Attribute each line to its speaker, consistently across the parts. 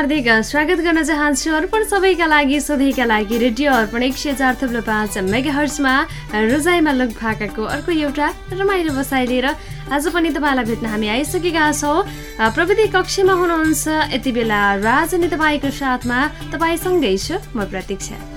Speaker 1: हार्दिक स्वागत गर्न चाहन्छु अर्पण सबैका लागि सधैँका लागि रेडियो अर्पण एक सय चार थुप्रो पाँच मेगा हर्समा रोजाइमा लुक भाकाको अर्को एउटा रमाइलो बसाइ लिएर आज पनि तपाईँलाई भेट्न हामी आइसकेका छौँ। प्रविधि कक्षमा हुनुहुन्छ यति बेला राज अनि तपाईँको साथमा तपाईँसँगै छु म प्रतीक्षा।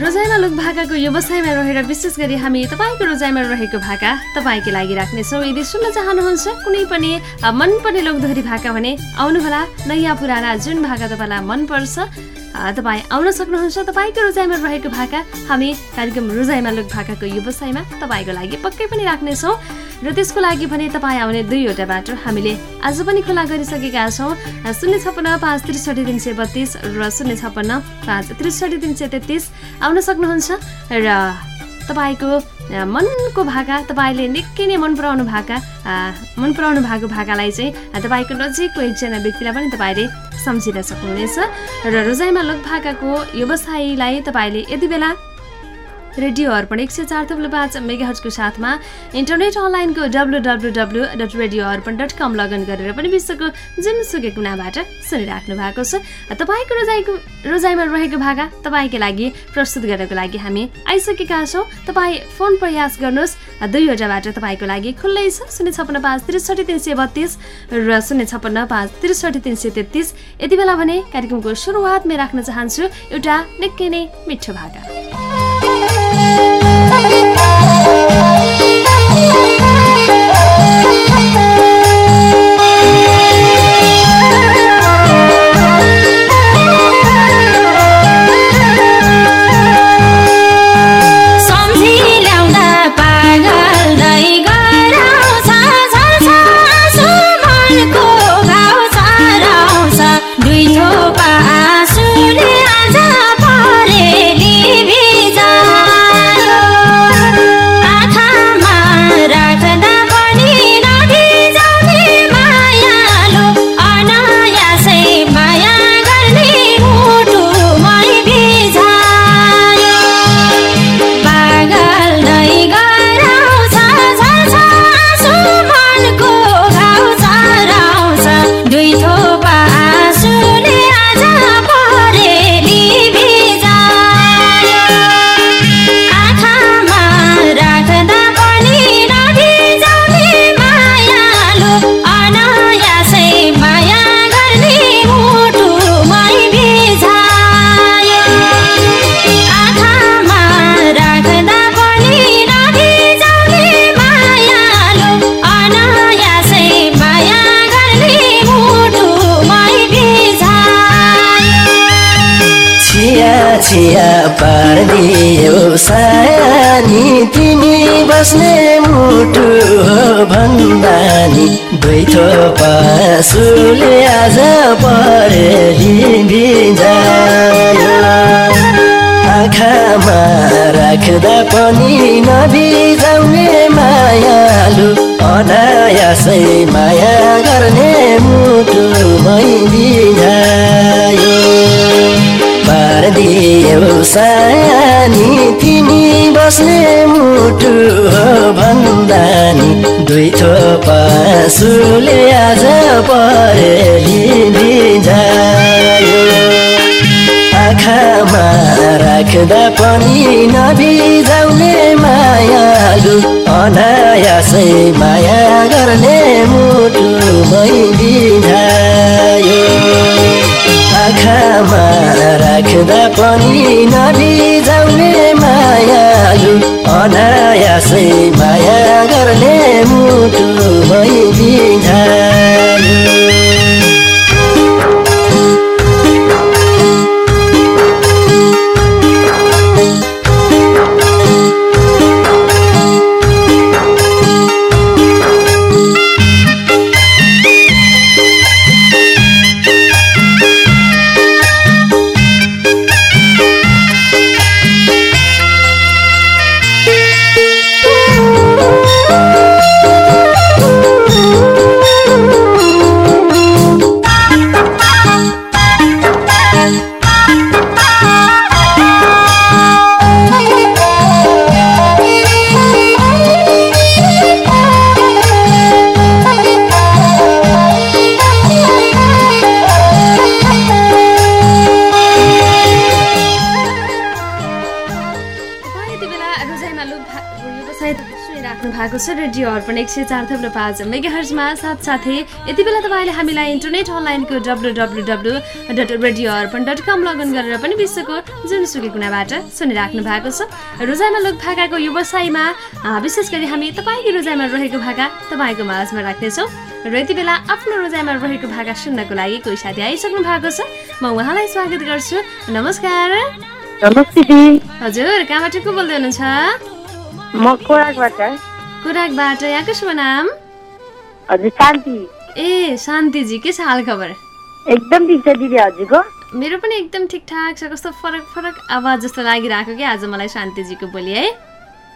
Speaker 1: रोजाइमा लुक भाकाको व्यवसायमा रहेर विशेष गरी हामी तपाईँको रोजाइमा रहेको भाका तपाईँकै लागि राख्नेछौँ। यदि सुन्न चाहनुहुन्छ कुनै पनि मनपर्ने लोकधोरी भाका भने आउनुहोला। नयाँ पुराना जुन भाका तपाईँलाई मनपर्छ तपाईँ आउन सक्नुहुन्छ। तपाईँको रोजाइमा रहेको भाका हामी कार्यक्रम रोजाइमा लुक भाकाको व्यवसायमा तपाईँको लागि पक्कै पनि राख्नेछौँ। र त्यसको लागि भने तपाईँ आउने दुईवटा बाटो हामीले आज पनि खुला गरिसकेका छौँ। शून्य छप्पन्न पाँच त्रिसठी तिन सय बत्तिस र शून्य छप्पन्न पाँच त्रिसठी तिन सय तेत्तिस। आउन सक्नुहुन्छ? र तपाईँको मनको भाका तपाईँले निकै नै मन पराउनु भाका। मन पराउनु भएको भाकालाई चाहिँ तपाईँको नजिकको एकजना व्यक्तिलाई पनि तपाईँले सम्झिन सक्नुहुनेछ। र रोजाइमा लोक भाकाको व्यवसायीलाई तपाईँले यति बेला रेडियो अर्पण एक सय चार थुप्रो पाँच मेगाहजको साथमा इन्टरनेट अनलाइनको W W W dot radio Arpan dot com log in गरेर पनि विश्वको जुनसुकै कुनाबाट सुनिराख्नु भएको छ। तपाईँको रोजाइको रोजाइमा रहेको भागा तपाईँको लागि प्रस्तुत गर्नको लागि हामी आइसकेका छौँ। तपाईँ फोन प्रयास गर्नुहोस्। दुईवटा बाटो तपाईँको लागि खुल्लै छ। शून्य छप्पन्न पाँच त्रिसठी तिन सय बत्तिस र शून्य छप्पन्न पाँच त्रिसठी तिन सय तेत्तिस। यति बेला भने कार्यक्रमको सुरुवातमै राख्न चाहन्छु। एउटा निकै नै मिठो भागा
Speaker 2: छिया बस्ने मुटु हो भन्दा नि पासुले आज परेली आँखामा राख्दा पनि नबिजाउने मायालु। अनायासै माया गर्ने मुटु मै बस्ने मुटु हो भन्दा नि दुई थोपा सुले आज परेली बिझायो आँखामा राख्दा पनि नबिजाउने मायालु अनायासै माया गर्ने मुटु मै बिझायो। आँखामा राख्दा पनि नबिजाउने मायालु अनायासै माया गर्ने मुटु मै
Speaker 1: अर्पण एक सय चार थप्लो पाँच मेगा हर्जमा साथसाथै यति बेला तपाईँले हामीलाई इन्टरनेट अनलाइनको W W W dot radio Arpan dot com log in गरेर पनि विश्वको जुनसुकै कुनाबाट सुनिराख्नु भएको छ। रोजाइमा लोक भाकाको व्यवसायमा विशेष गरी हामी तपाईँको रोजाइमा रहेको भाका तपाईँको माझमा राख्नेछौँ। र यति बेला आफ्नो रोजाइमा रहेको भाका सुन्नको लागि कोही साथी आइसक्नु भएको छ। म उहाँलाई स्वागत गर्छु। नमस्कार। हजुर कहाँबाट को बोल्दै हुनुहुन्छ?
Speaker 3: म खोराकबाट
Speaker 1: कुराकबाट यहाँको नाम?
Speaker 3: हजुर शान्ति।
Speaker 1: ए शान्तिजी के छ हाल खबर
Speaker 3: एकदम ठिक छ दिदी हजुरको?
Speaker 1: मेरो पनि एकदम ठिकठाक छ। कस्तो फरक फरक आवाज जस्तो लागिरहेको क्या आज मलाई शान्तिजीको बोली है?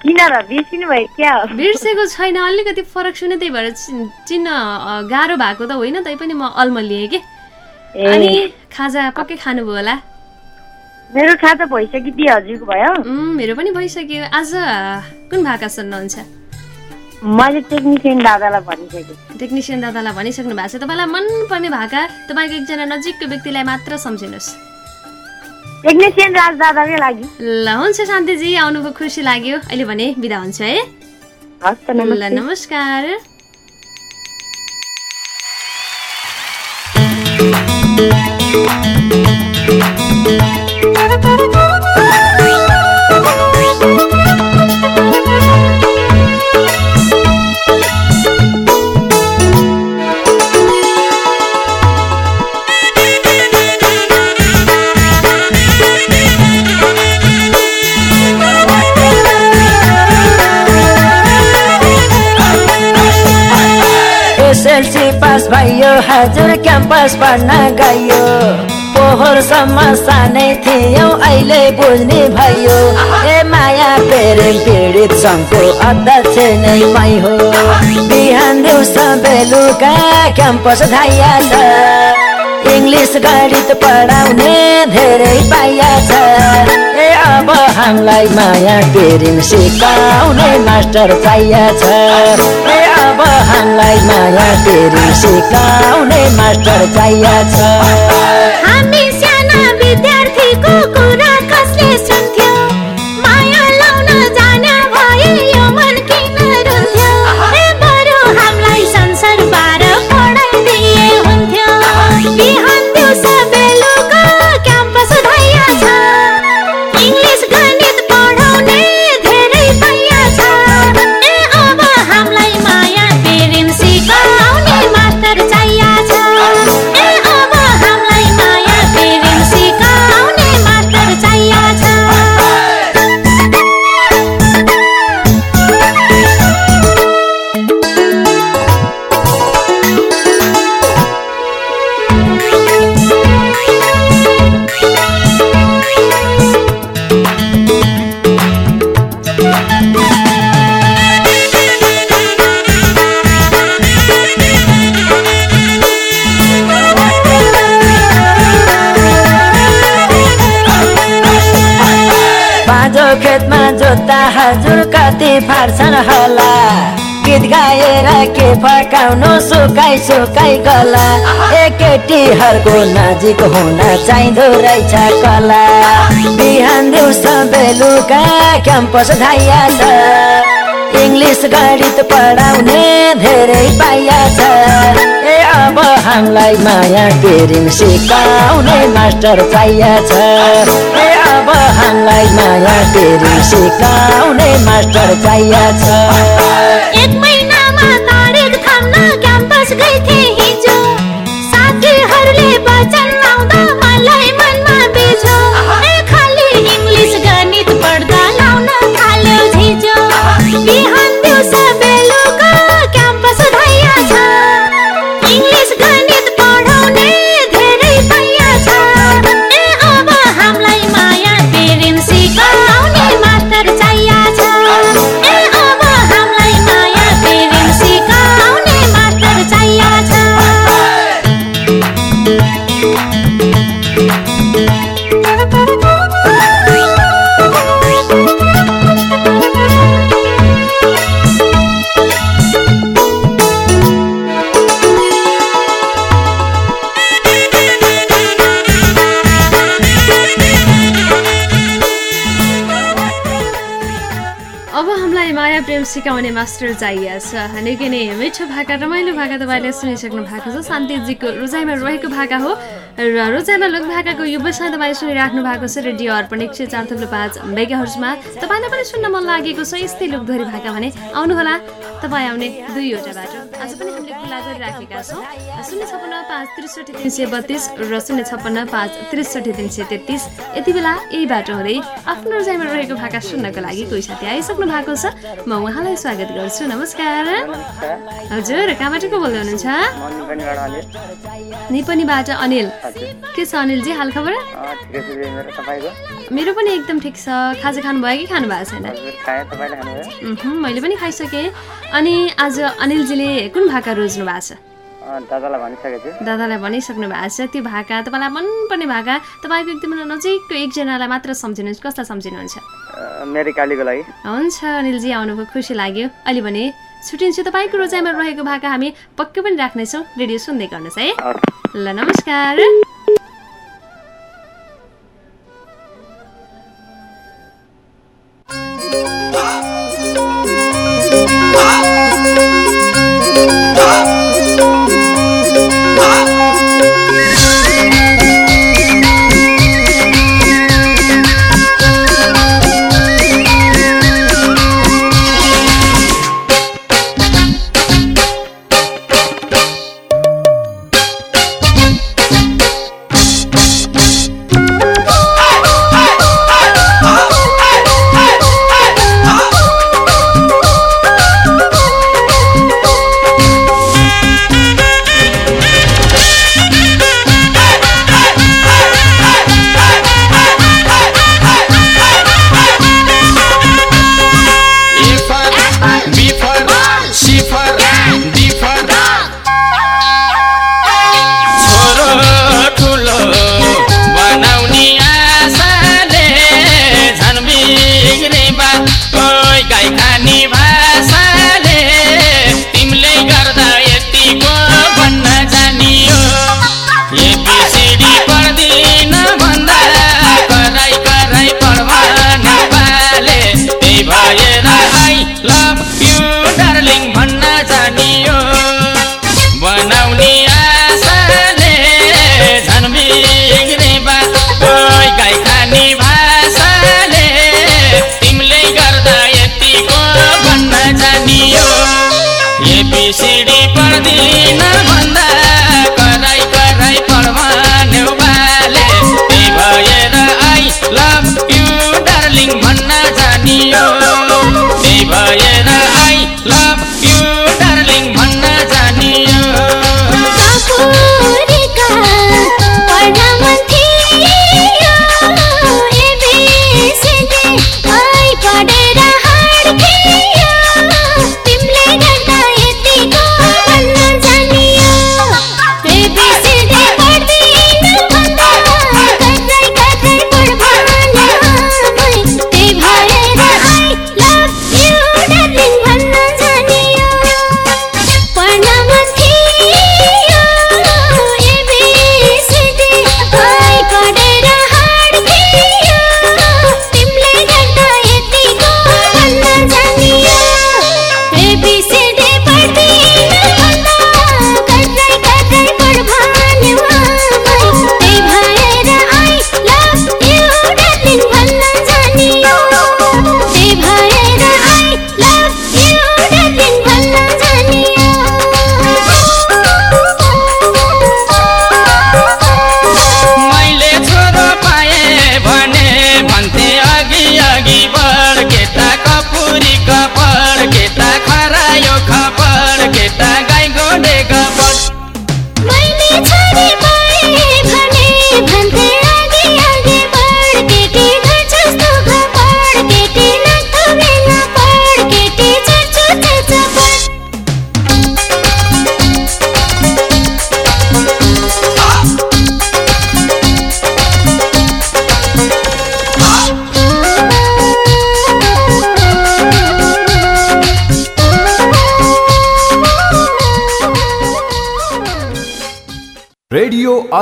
Speaker 3: किन र? बिर्सिनु भयो क्या?
Speaker 1: बिर्सेको छैन। अलिकति फरक सुने त्यही भएर चिन्न गाह्रो भएको त होइन तैपनि म अल्मलिएँ कि? अनि खाजा पक्कै खानुभयो होला?
Speaker 3: मेरो खाता भइसक्यो ती हजुरको भयो।
Speaker 1: मेरो पनि भइसक्यो। आज कुन भाका सुन्नुहुन्छ?
Speaker 3: मैले टेक्निसियन दादालाई भनिसकेँ।
Speaker 1: टेक्निसियन दादालाई भनिसक्नु भएको छ। तपाईँलाई मनपर्ने भाका तपाईँको एकजना नजिकको व्यक्तिलाई मात्र सम्झिनुहोस्।
Speaker 3: टेक्निसियन राज दादाकै लागि।
Speaker 1: ल हुन्छ शान्तिजी आउनुभयो खुसी लाग्यो। अहिले भने बिदा हुन्छ है? ल नमस्कार।
Speaker 4: एसएलसी हजुर क्याम्पस पढ्न गयो। पोहोरसम्म सानै थियौ अहिले बुझ्ने भयो। ए माया प्रेम पीडित सङ्घको अध्यक्ष नै मै हो। बिहान दिउँसो बेलुका क्याम्पस धाइया छ। इङ्ग्लिस गणित पढाउने धेरै पाइया छ। ए अब हामीलाई माया पेरिङ सिकाउने मास्टर चाहिया छ। हामीलाई माया पेरिङ सिकाउने मास्टर चाहिया छ।
Speaker 5: हामी साना विद्यार्थीको
Speaker 4: कति फार्छन् होला। गीत गाएर के फकाउनु सुकाइ सुकाइ गला। केटीहरूको नजिक हुन चाहिँदो रहेछ कला। बिहान दिउँसो बेलुका क्याम्पस धाइया छ इङ्ग्लिस गणित पढाउने धेरै पाइया छ। ए अब हामीलाई माया पेरिङ सिकाउने मास्टर चाहिया छ। हामीलाई माया पेरिङ सिकाउने मास्टर चाहिया छ।
Speaker 5: एक महिनामा तारिक थाम्न क्याम्पस गइथे। हिजो सिकाउने मास्टर
Speaker 1: चाहिएछ निकै नै मिठो भाका रमाइलो भाका तपाईँले सुनिसक्नु भएको छ। शान्तिजीको रोजाइमा रहेको भाका हो र रोजाइमा लोक भाकाको व्यवसाय तपाईँ सुनिराख्नु भएको छ। रेडियो अर्पण एक सय चार थप्लो पाँच मेगाहरूमा तपाईँलाई पनि सुन्न मन लागेको छ। यस्तै लोकधोरी भाका भने आउनुहोला। तपाईँ आउने दुईवटा बाटो। आज पनि हामीले खुला गरिराखेका छौँ। शून्य छप्पन्न पाँच त्रिसठी तिन सय बत्तिस र शून्य छप्पन्न पाँच त्रिसठी तिन सय तेत्तिस। यति बेला यही बाटो हुँदै आफ्नो रोजाइमा रहेको भाका सुन्नको लागि कोही साथी आइसक्नु भएको छ। म उहाँलाई स्वागत गर्छु। नमस्कार। हजुर कहाँबाट को बोल्दै हुनुहुन्छ निपनीबाट अनिल। के छ अनिलजी हाल खबर? मेरो पनि एकदम ठिक छ। खाजा खानुभयो कि खानु भएको छैन मैले पनि खाइसकेँ। अनि आज अनिलजीले कुन भाका रोज्नु भएको छ?
Speaker 6: दादालाई
Speaker 1: भनिसक्नु भएको छ। त्यो भाका तपाईँलाई मनपर्ने भाका। तपाईँको एकदम नजिकको एकजनालाई मात्र सम्झिनुहुन्छ कसलाई सम्झिनुहुन्छ? हुन्छ अनिलजी आउनुभयो खुसी लाग्यो। अहिले भने छुट्टिन्छु। तपाईँको रोजाइमा रहेको भाका हामी पक्कै पनि राख्नेछौँ। रेडियो सुन्दै गर्नुहोस् है। ल नमस्कार।
Speaker 7: Ah! Ah! एबिसिडी पढ्दिन भन्दा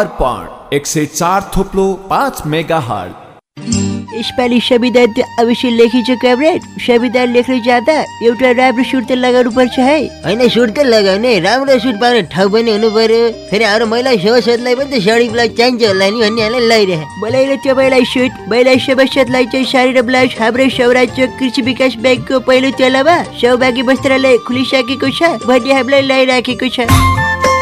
Speaker 8: अर्पण एक सय चार थोप्लो पाँच मेगा हल
Speaker 2: यसपालि संविधान त अवश्य लेखिन्छ कमरेड। संविधान लेख्न जाँदा एउटा राम्रो सुट त लगाउनु पर्छ है? होइन सुट त लगाउने राम्रो सुट पाउने ठाउँ पनि हुनु पर्यो। फेरि हाम्रो महिला सभासदलाई पनि त साडी ब्लाउज चाहिन्छ होला नि लगाइरहे मलाई तपाईँलाई सुट महिला सभासदलाई चाहिँ साडी र ब्लाउज हाम्रो सौराज्य कृषि विकास ब्याङ्कको पहिलो तलामा सौभागी वस्त्रालय खुलिसकेको छ भन्ने हामीलाई लगाइराखेको छ।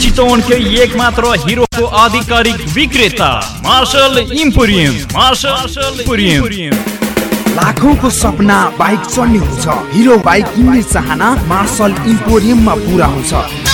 Speaker 9: चितवनकै एक मात्र हिरोको आधिकारिक विक्रेता मार्शल इम्पोरियम मार्शल इम्पोरियम
Speaker 10: लाखौंको सपना बाइक चढ्ने हुन्छ हिरो बाइक किन्ने चाहना मार्शल इम्पोरियममा पुरा हुन्छ।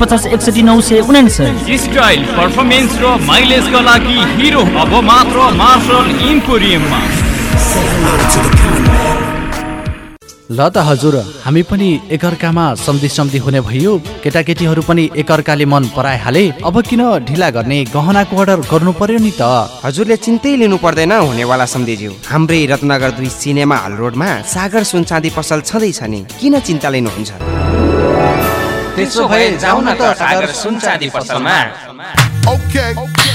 Speaker 8: पचास एकसठी नौ सय उनासय
Speaker 9: स्टाइल पर्फर्मेन्स र माइलेजका लागि हिरो अब मात्र मार्शल इम्पोरियममा
Speaker 11: ल त हजुर हामी पनि एकअर्कामा सम्धि सम्धि हुने भयो। केटाकेटीहरू पनि एकअर्काले मन पराइहाले। अब किन ढिला गर्ने गहनाको अर्डर गर्नु पर्यो नि त?
Speaker 12: हजुरले चिन्तै लिनु पर्दैन हुनेवाला सम्धिज्यू हाम्रै रत्नगर दुई सिनेमा हल रोडमा सागर सुनचाँदी पसल छँदैछ नि। किन चिन्ता लिनुहुन्छ?
Speaker 7: त्यसो भए जाउँ न त सागर सुनचाँदी पसलमा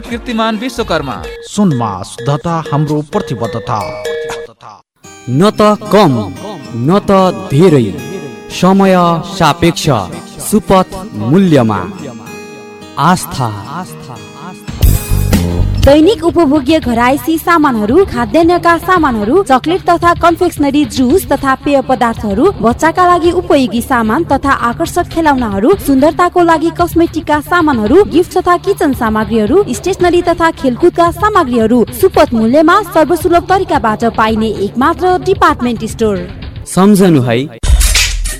Speaker 13: कीर्तिमान विश्वकर्मा।
Speaker 11: सुनमा शुद्धता हाम्रो प्रतिबद्धता।
Speaker 14: न त कम न त धेरै। समय सापेक्ष सुपथ मूल्यमा। आस्था।
Speaker 15: दैनिक उपभोग्य घरायसी सामानहरू खाद्यान्नका सामानहरू चकलेट तथा कन्फेक्सनरी जुस तथा पेय पदार्थहरू बच्चाका लागि उपयोगी सामान तथा आकर्षक खेलौनाहरू सुन्दरताको लागि कस्मेटिकका सामानहरू गिफ्ट तथा किचन सामग्रीहरू स्टेसनरी तथा खेलकुदका सामग्रीहरू सुपथ मूल्यमा सर्वसुलभ तरिकाबाट पाइने एकमात्र डिपार्टमेन्ट स्टोर।
Speaker 14: सम्झनु है।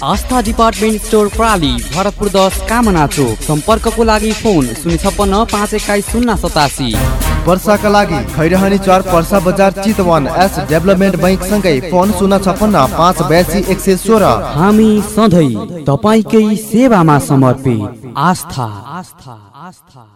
Speaker 14: आस्था डिपार्टमेन्ट स्टोर प्राली भरतपुर दस कामना चोक। सम्पर्कको लागि फोन शून्य छप्पन्न पाँच एक्काइस शून्य सतासी।
Speaker 16: वर्षाका लागि खैरहनी चार पर्सा बजार चितवन एस डेभलपमेन्ट बैङ्क सँगै फोन शून्य छप्पन्न पाँच बयासी एक सय सोह्र।
Speaker 14: हामी सधैँ तपाईँकै सेवामा समर्पित। आस्था। आस्था। आस्था।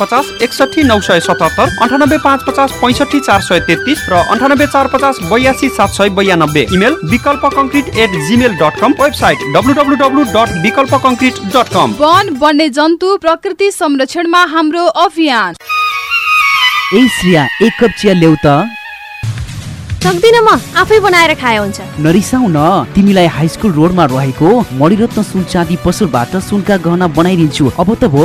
Speaker 17: पचास एकसठी नौ सय सतहत्तर अन्ठानब्बे पाँच पचास पैँसठी चार सय तेत्तिस र अन्ठानब्बे चार पचास बयासी सात सय बयानब्बे। Email Vikalpa concrete at Gmail dot com website W W W dot Vikalpa concrete dot com
Speaker 18: वन वन्य जन्तु प्रकृति संरक्षणमा हाम्रो अभियान।
Speaker 2: ए श्रिया एक कप चिया ल्याउ त
Speaker 1: सक्दिनँ म आफै बनाएर खाए हुन्छ।
Speaker 2: नरिसाउ न तिमीलाई हाई स्कुल रोडमा रहेको मणिरत्न सुन चाँदी पसलबाट सुनका गहना बनाइदिन्छु। अब त भो।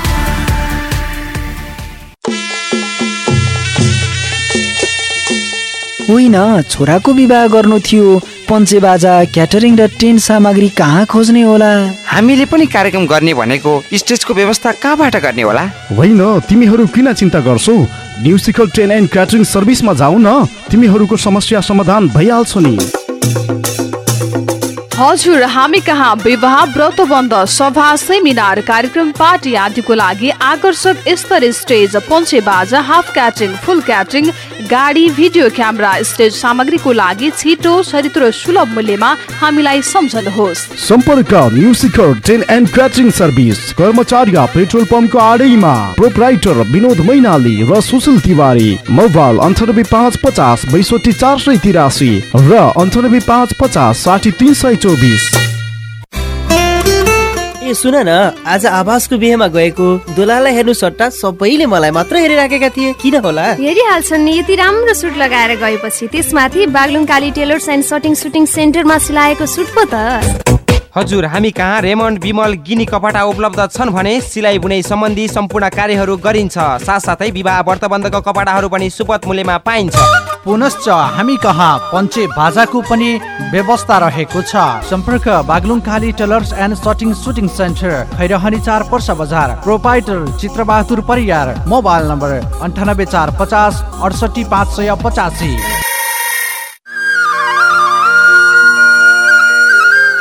Speaker 19: होइन छोराको विवाह गर्नु थियो। पञ्चे बाजा क्याटरिङ र टेन्ट सामग्री कहाँ खोज्ने होला?
Speaker 12: हामीले पनि कार्यक्रम गर्ने भनेको स्टेजको व्यवस्था कहाँबाट गर्ने होला?
Speaker 20: होइन तिमीहरू किन चिन्ता गर्छौ? न्युसिकल ट्रेन एन्ड क्याटरिङ सर्भिसमा जाऊ न। तिमीहरूको समस्या समाधान भइहाल्छ नि।
Speaker 18: हजुर हामी कहाँ? विवाह व्रतबन्ध सभा सेमिनार कार्यक्रम पार्टी आदिको लागि आकर्षक स्तर स्टेज पञ्चे बाजा हाफ क्याटरिङ फुल क्याटरिङ गाडी भिडियो क्यामेरा स्टेज सामग्रीको लागि छिटो छरितो र सुलभ मूल्यमा हामीलाई सम्झनुहोस्।
Speaker 20: सम्पर्क musical train and catering service कर्मचारी पेट्रोल पम्पको आडैमा प्रोप्राइटर विनोद मैनाली र सुशील तिवारी मोबाइल अन्ठानब्बे पाँच पचास बैसठी चार सय तिरासी र अन्ठानब्बे पाँच पचास साठी तिन सय चौबिस।
Speaker 21: ए सुन न आज आवासको बिहेमा गएको दोलालाई हेर्नु सट्टा सबैले मलाई मात्र हेरिराखेका थिए। किन होला?
Speaker 1: हेरिहाल्छन् नि यति राम्रो सुट लगाएर गएपछि त्यसमाथि Baglung Kali tailors and shirting suiting सेन्टरमा सिलाएको सुट पो त।
Speaker 12: हजुर हामी कहाँ रेमन्ड विमल गिनी कपडा उपलब्ध छन् भने सिलाइ बुनाइ सम्बन्धी सम्पूर्ण कार्यहरू गरिन्छ। साथसाथै विवाह व्रतबन्धको कपडाहरू पनि सुपथ मूल्यमा पाइन्छ।
Speaker 11: पुनश्च हामी कहाँ पञ्चे बाजाको पनि व्यवस्था रहेको छ। सम्पर्क Baglung Kali tailors and shirting suiting centre Khairahani चार पर्सा बजार proprietor Chitrabahadur Pariyar mobile number अन्ठानब्बे चार पचास अडसठी पाँच सय पचासी।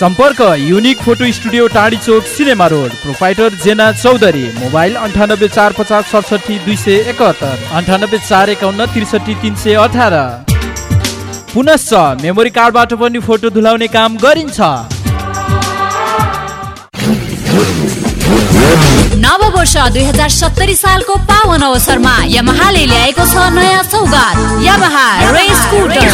Speaker 22: सम्पर्क unique photo studio Tadhi Chowk cinema road proprietor Jena Chaudhary mobile अन्ठानब्बे चार पचास सडसठी दुई सय एकात्तर अन्ठानब्बे चार एकाउन्न त्रिसठी तिन सय अठार। पुनश्च मेमोरी कार्डबाट पनि फोटो धुलाउने काम गरिन्छ।
Speaker 23: नव वर्ष दुई हजार सत्तरी सालको पावन अवसरमा यमहाले ल्याएको छ नयाँ सौगात Yamaha race scooter.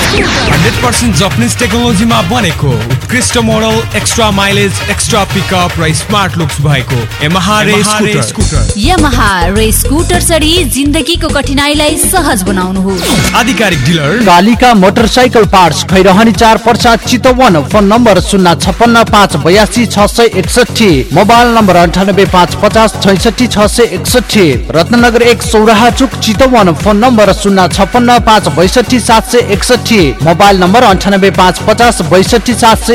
Speaker 24: Hundred percent Japanese टेक्नोलोजीमा बनेको उत्कृष्ट model extra mileage extra pickup र स्मार्ट लुक्स भएको यमहा स्कुटर
Speaker 23: चढी जिन्दगीको कठिनाईलाई सहज बनाउनुहोस्
Speaker 24: आधिकारिक dealer
Speaker 11: Kalika motorcycle parts Khairahani चार पर्सा चितवन फोन नम्बर शून्य छपन्न पाँच बयासी छ सय एकसठी मोबाइल नम्बर अन्ठानब्बे पाँच पचास छैसठी छ सय एकसठी रत्नगर एक सौराहा चुक चितवन फोन नम्बर शून्य छपन्न पाँच बैसठी सात सय एकसठी मोबाइल नम्बर अन्ठानब्बे पाँच पचास बैसठी सात सय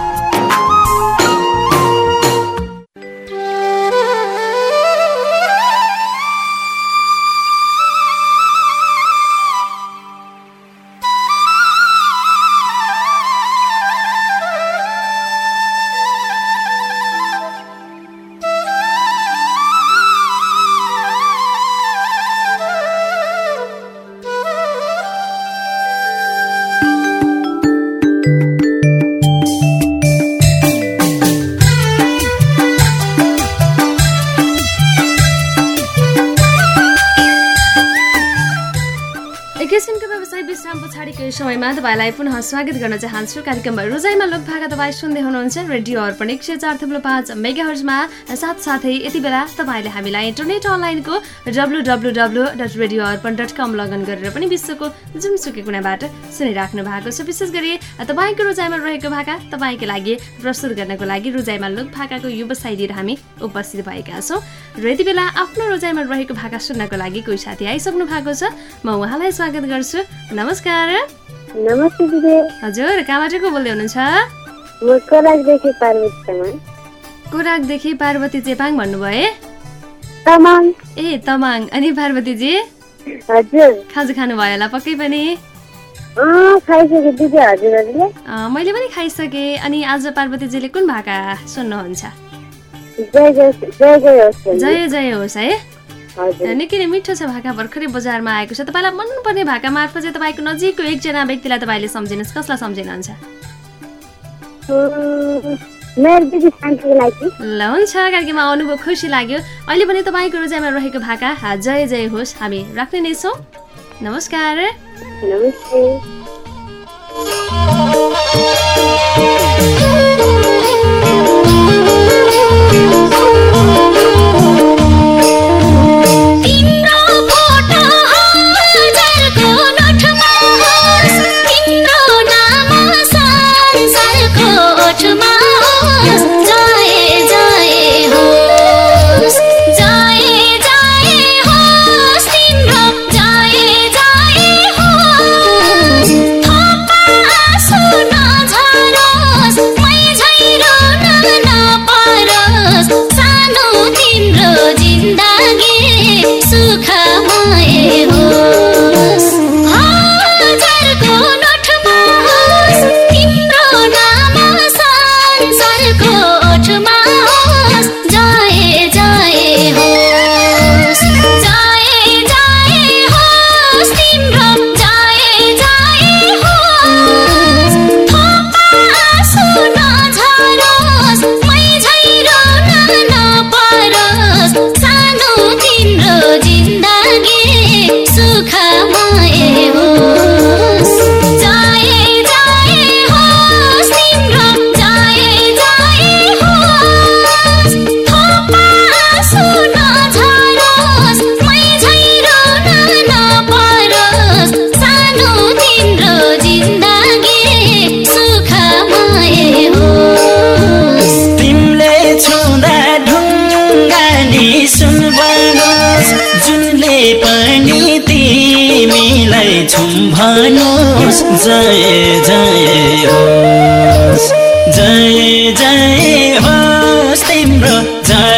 Speaker 11: लोक भाका
Speaker 1: केही समयमा तपाईँलाई पुनः स्वागत गर्न चाहन्छु। कार्यक्रम रोजाइमा लोक भाका तपाईँ सुन्दै हुनुहुन्छ। रेडियो अर्पण एक सय चार थुप्रो पाँच मेगा हर्जमा साथसाथै यति बेला तपाईँले हामीलाई इन्टरनेट अनलाइनको W W W dot radio Arpan dot com log in गरेर पनि विश्वको जुनसुकै कुनाबाट सुनिराख्नु भएको छ। विशेष गरी तपाईँको रोजाइमा रहेको भाका तपाईँको लागि प्रस्तुत गर्नको लागि रोजाइमा लोक भाकाको व्यवसाय लिएर हामी उपस्थित भएका छौँ। र यति बेला आफ्नो रोजाइमा रहेको भाका सुन्नको लागि कोही साथी आइसक्नु भएको छ। म उहाँलाई स्वागत गर्छु। नमस्कार।
Speaker 5: नमस्ते दिदी।
Speaker 1: हजुर कहाँबाट को बोल्दै हुनुहुन्छ?
Speaker 5: म कोराकदेखि पार्वती तामाङ
Speaker 1: कोराकदेखि पार्वती चेपाङ भन्नुभयो।
Speaker 5: तामाङ।
Speaker 1: ए तमाङ। अनि पार्वतीजी?
Speaker 5: हजुर।
Speaker 1: खाजा खानुभयो होला पक्कै पनि? मैले पनि खाइसकेँ। अनि आज पार्वतीजीले कुन भाका सुन्नुहुन्छ?
Speaker 5: जय जय होस्
Speaker 1: है। निकै नै मिठो छ भाका भर्खरै बजारमा आएको छ। तपाईँलाई मनपर्ने भाका मार्फत चाहिँ तपाईँको नजिकको एकजना व्यक्तिलाई तपाईँले सम्झिनुहोस्। कसलाई सम्झिनुहुन्छ? ल हुन्छ। कार्यक्रममा आउनुभयो खुसी लाग्यो। अहिले पनि तपाईँको रोजाइमा रहेको भाका जय जय होस्। हामी राख्ने नै छौँ। नमस्कार।
Speaker 5: नमस्ते।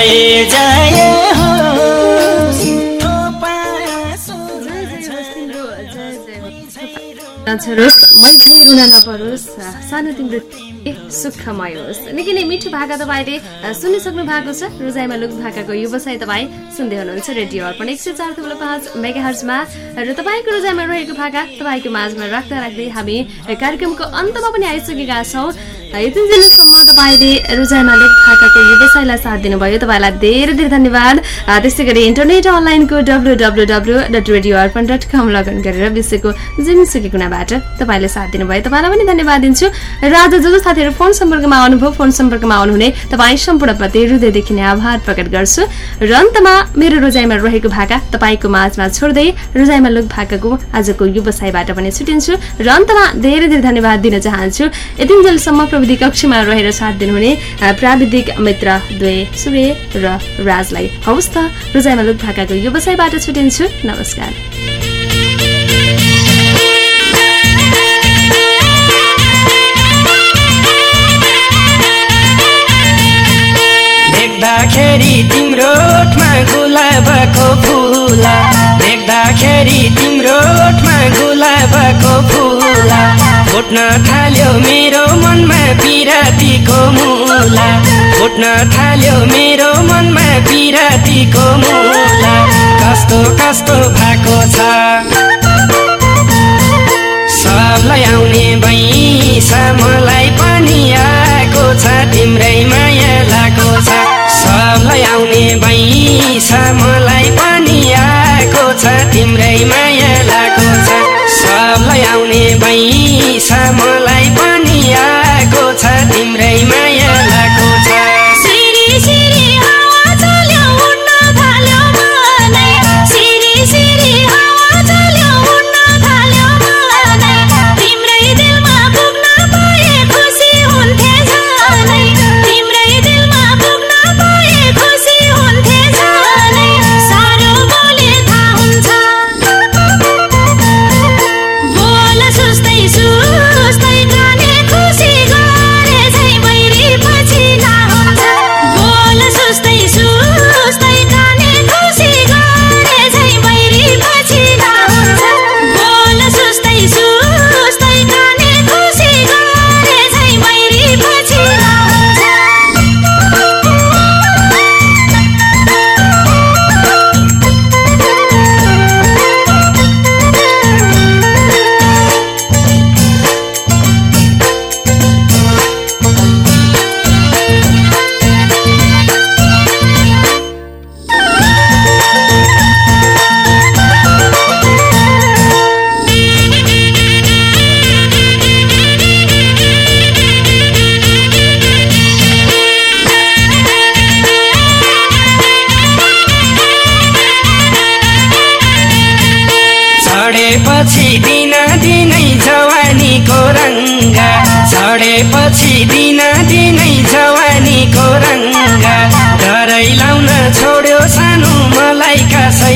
Speaker 25: जय जय होस्।
Speaker 1: नछरोस् मै झै रुन नपरोस् सानो तिम्रो सुखमय होस्। निकै नै मिठो भाका तपाईँले सुनिसक्नु भएको छ। रोजाइमा लुक भाकाको व्यवसाय तपाईँ सुन्दै हुनुहुन्छ रेडियो अर्पण एक सय चार थुप्रो पाँच मेगा हर्जमा र तपाईँको रोजाइमा रहेको भाका तपाईँको माझमा राख्दा राख्दै हामी कार्यक्रमको अन्तमा पनि आइसकेका छौँ। अ, यति जेलसम्म तपाईँले रोजाइमा लुक भाकाको व्यवसायलाई साथ दिनुभयो। तपाईँलाई धेरै धेरै धन्यवाद। अ, त्यस्तै गरी इन्टरनेट अनलाइनको W W W dot radio Arpan dot com log in गरेर विश्वको जुनसुकै कुनाबाट तपाईँले साथ दिनुभयो। तपाईँलाई पनि धन्यवाद दिन्छु। र आज जो जो साथीहरू फोन सम्पर्कमा आउनुभयो फोन सम्पर्कमा आउनुहुने तपाईँ सम्पूर्णप्रति हृदयदेखि नै आभार प्रकट गर्छु। र अन्तमा मेरो रोजाइमा रहेको भाका तपाईँको माझमा छोड्दै रोजाइमा लुक भाकाको आजको व्यवसायबाट पनि छुटिन्छु। र अन्तमा धेरै धेरै धन्यवाद दिन चाहन्छु। यतिन्जेलसम्म प्रविधि कक्षमा रहेर साथ दिनुहुने प्राविधिक मित्र द्वे सूर्य र राजलाई। हवस् त रोजाइमा लुक भाकाको व्यवसायबाट छुटिन्छु। नमस्कार।
Speaker 2: देख्दाखेरि तिम्रो ओठमा गुलाबको फुला। देख्दाखेरि तिम्रो ओठमा गुलाबको फुला। फुट्न थाल्यो मेरो मनमा पिरातीको मुला। फुट्न थाल्यो मेरो मनमा पिरातीको मुला। कस्तो कस्तो भएको छ? सबलाई आउने भैसा मलाई पनि आएको छ तिम्रै माया लागेको छ। सबलाई आउने भैसा मलाई पनि आएको छ तिम्रै माया लागेको छ। सबलाई आउने
Speaker 7: भई मलाई पनि आएको छ तिम्रै माया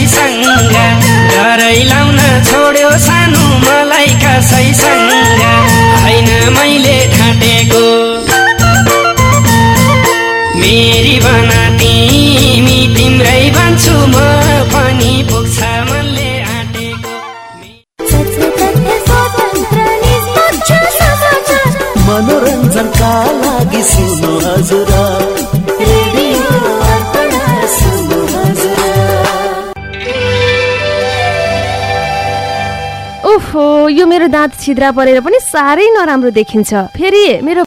Speaker 7: कसैसँग डरै लाउन छोड्यो सानो मलाई कसैसँग होइन मैले ठाटेको मेरी बना तिमी तिम्रै भन्छु म पनि पुग्छ मनले आँटेको
Speaker 26: मनोरञ्जनका लागि सुन्नु हजुर
Speaker 22: यो मेरो दाँत छिद्रा परेर पनि साह्रै नराम्रो देखिन्छ। फेरि मेरो